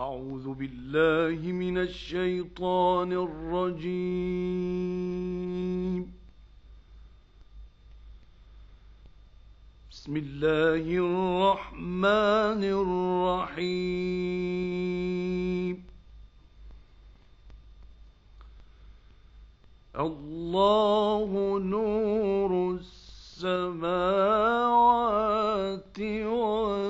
أعوذ بالله من الشيطان الرجيم. بسم الله الرحمن الرحيم. الله نور السماوات والأرض.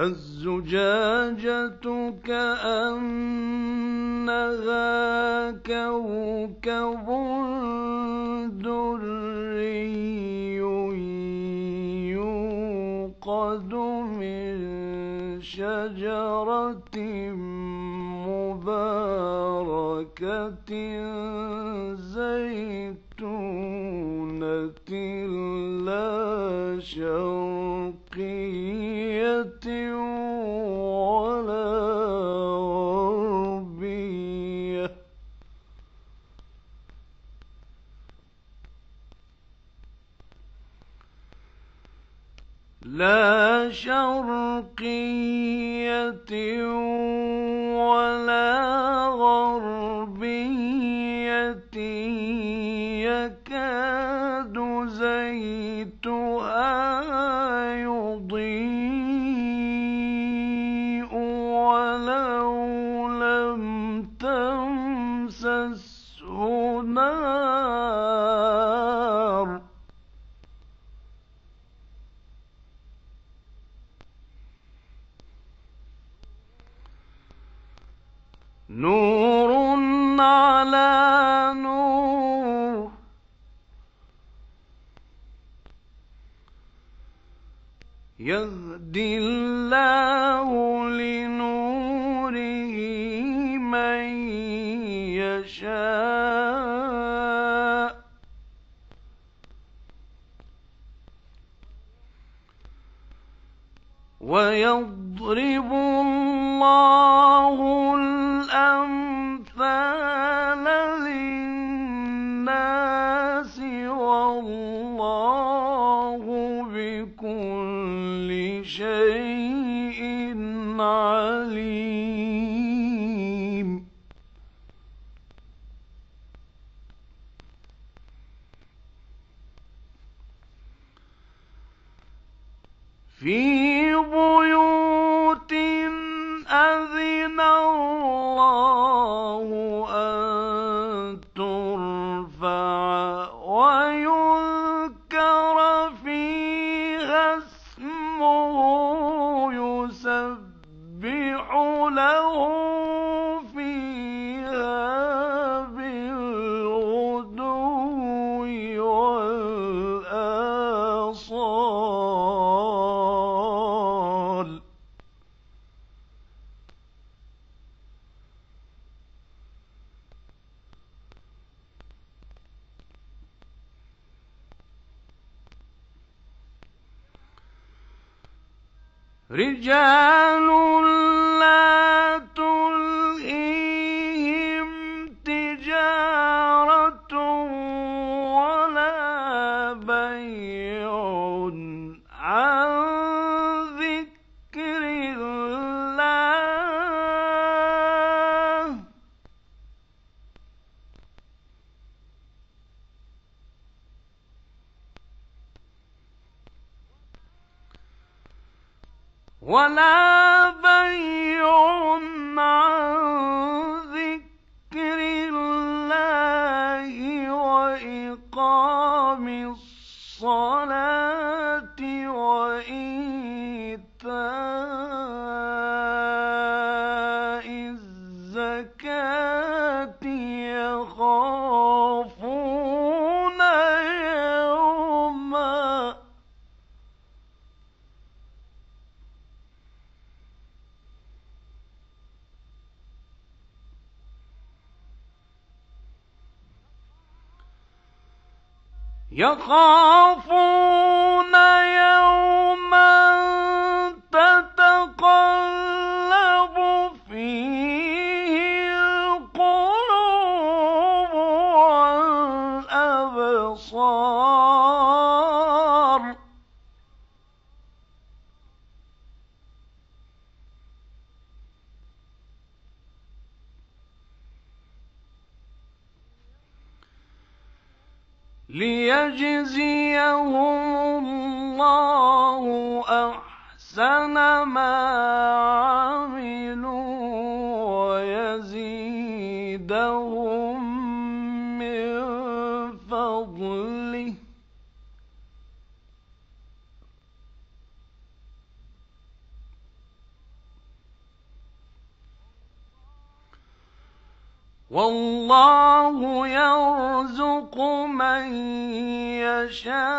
الزجاجة كأنها كوكب دري يوقد من شجرة مباركة زيتونة لا شرقية لا شرقية ولا يهدي الله لنوره je رجال ولا 也好富。والله يرزق من يشاء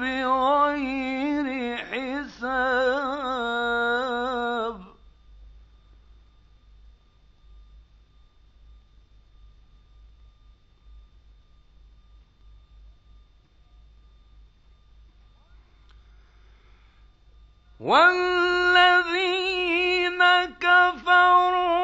بغير حساب. والذين كفروا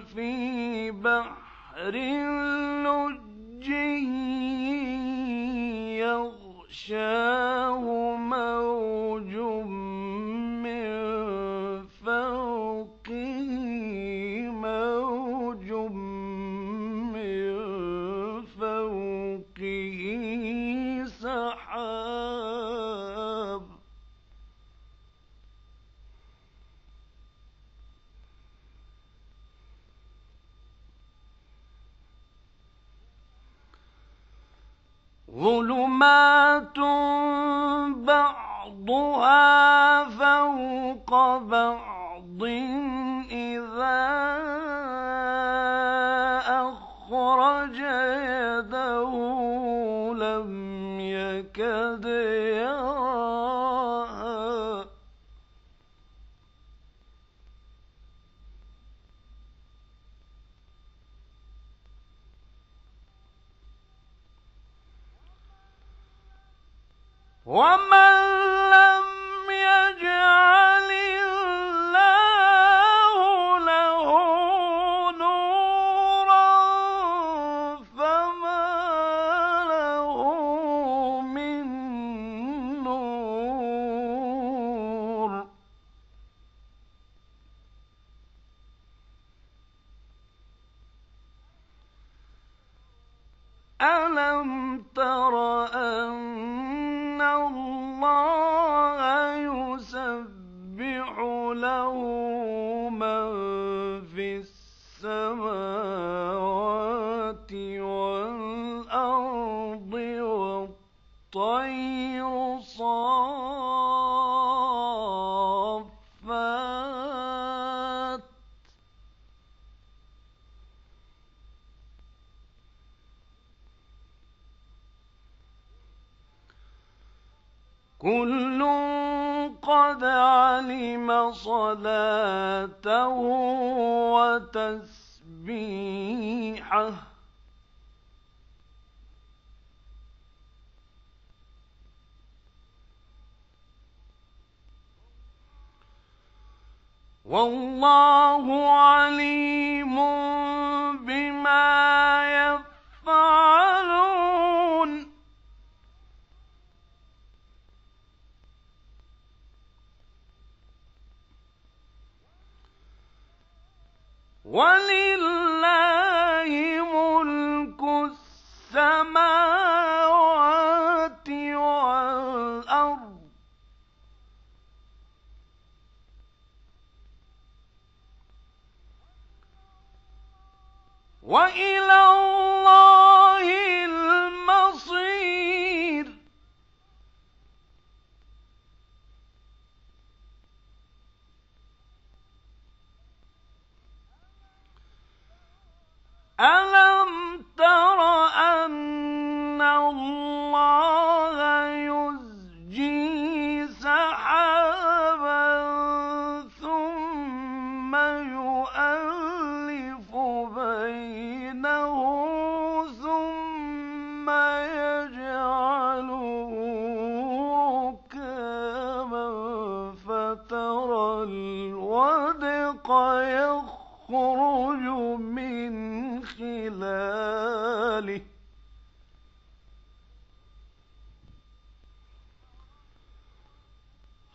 في بحر لجي يغشى. قد يرى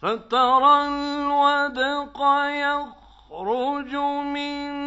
فترى الودق يخرج من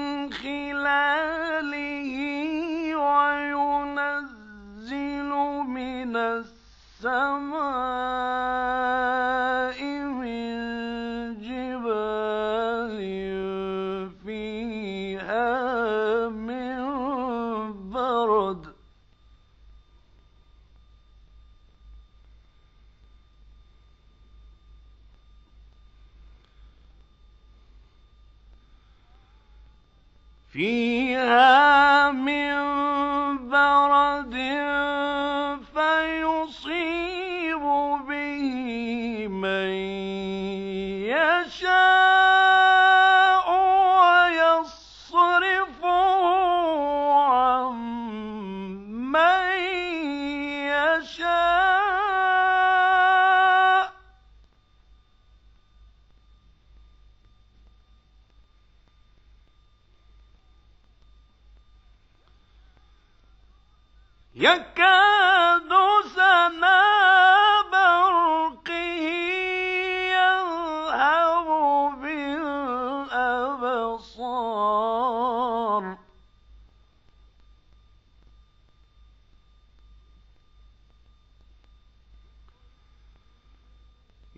فيها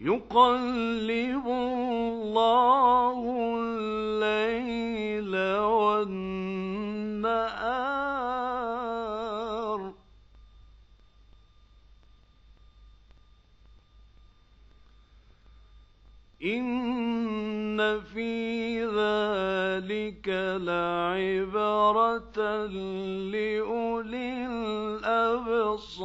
يقلب الله الليل والنهار. إن في ذلك لعبرة لأولي الأبصار.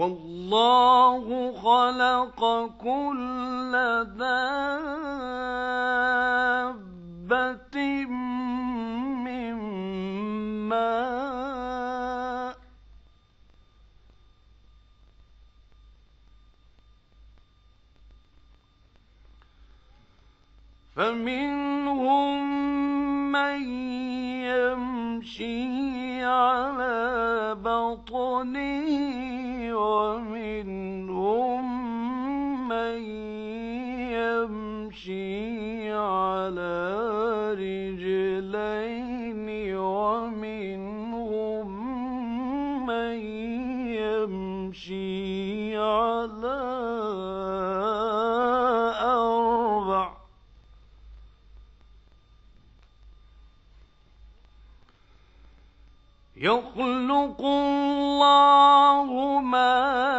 والله خلق كل دابة من ماء. فمنهم من يمشي على بطنه Oh. يخلق الله ما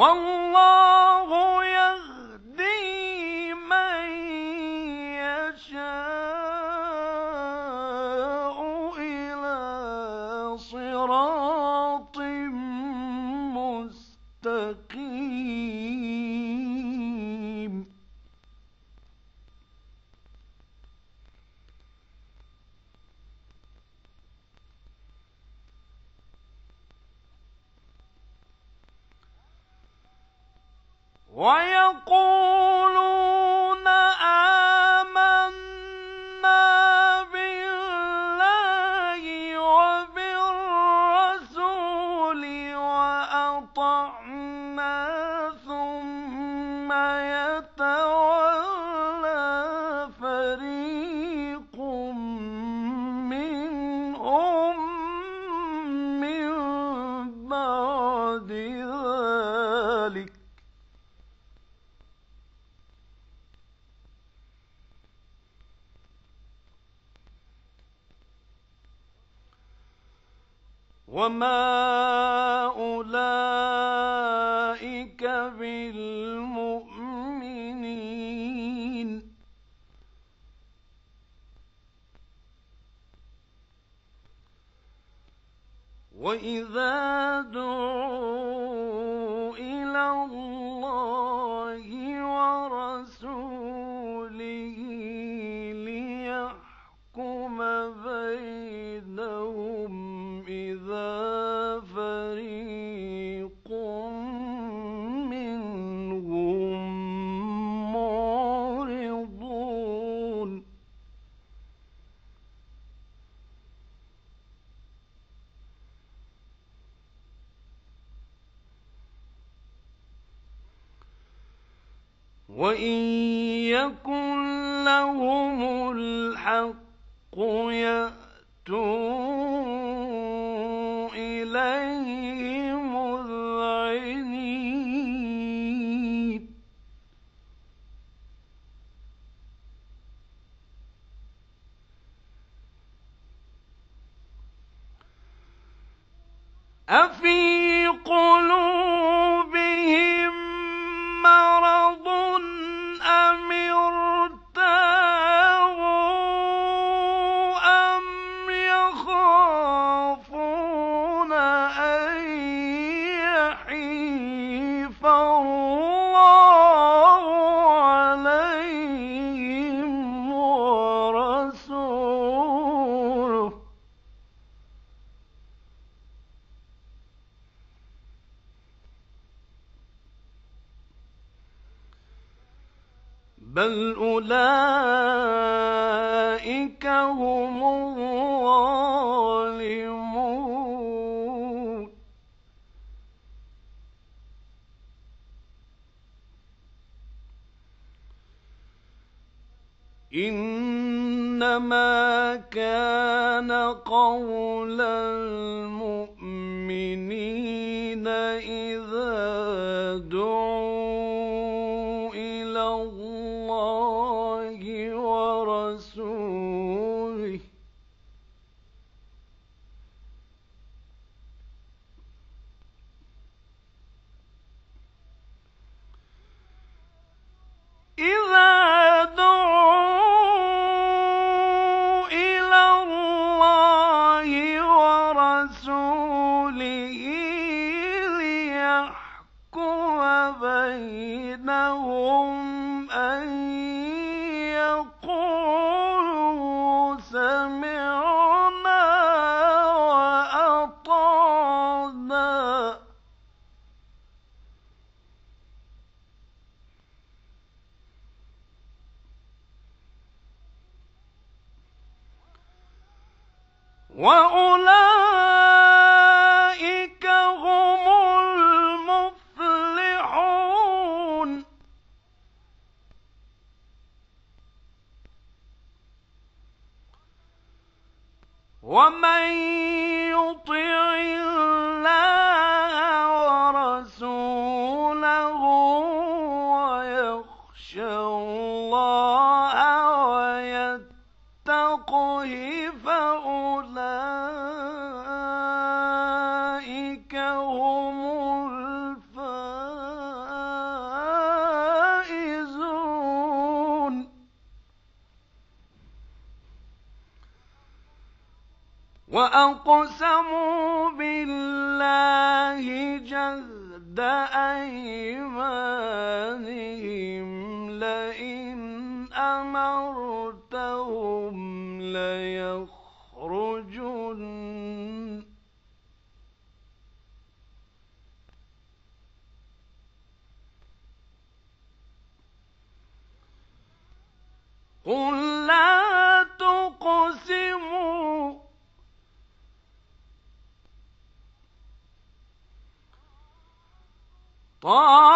嗡嗡 الرحمن يكن لهم الحق يأتوا إليه مذعنين. أفي إنما كان قول المؤمنين وأولئك وأقسموا بالله جهد أيمانهم طاعة.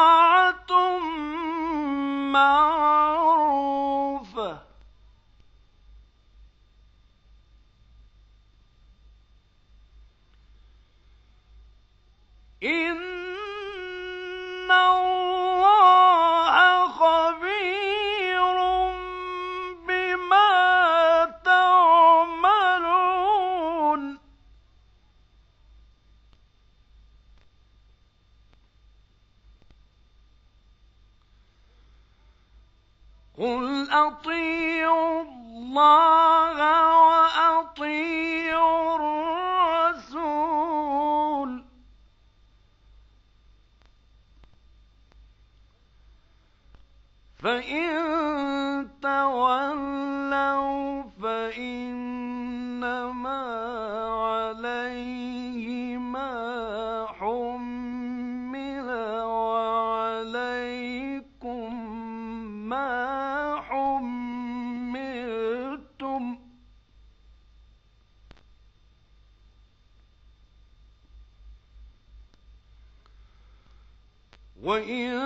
وإن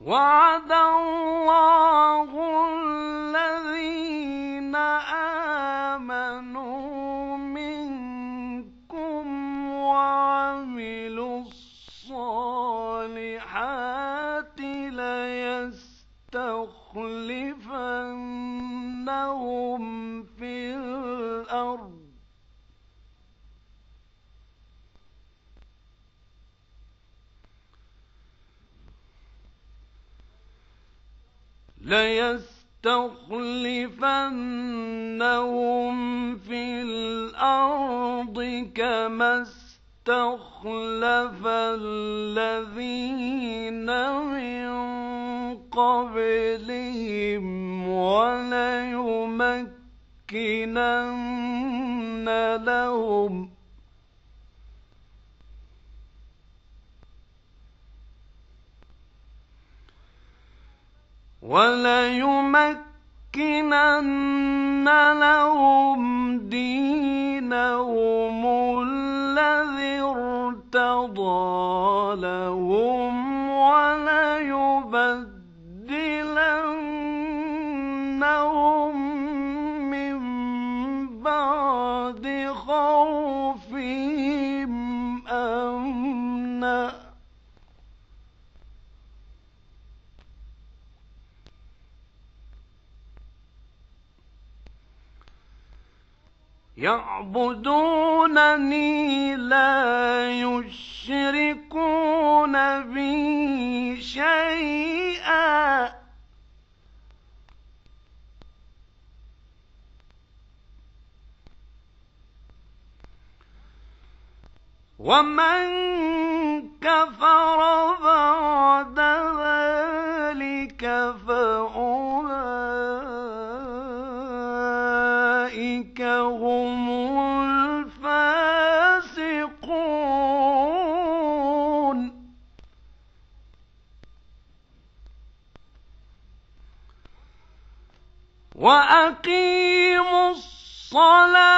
وعد الله ليستخلفنهم في الأرض كما استخلف الذين من قبلهم وليمكنن لهم وليمكنن لهم دينهم الذي ارتضى لهم وليبدلنهم يعبدونني لا يشركون بي شيئا. ومن كفر بعد وأقيموا الصلاة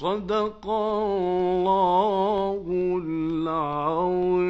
صدق الله العظيم.